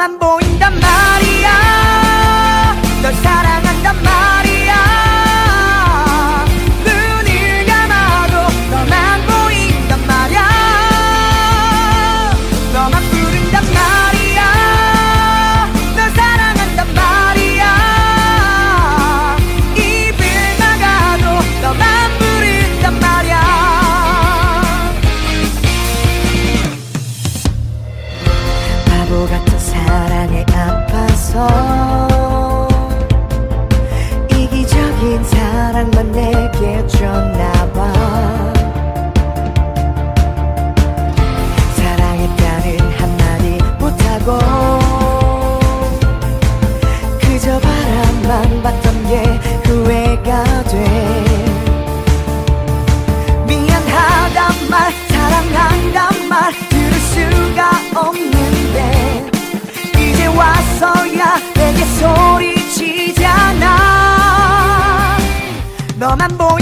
너만 보인단 말이야. 널 사랑한단 말이야. 눈을 감아도 너만 보인단 말이야. 너만 부른단 말이야. 널 사랑한단 말이야. 입을 막아도 너만 부른단 말이야. 바보 같은 사 랑에 아파서 너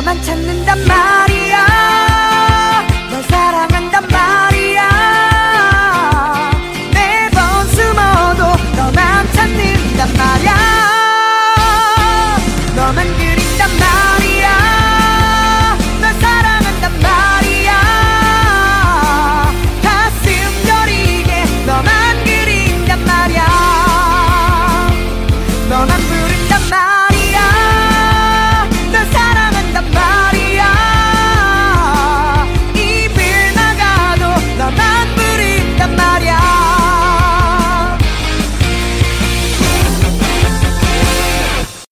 너만 찾는단 말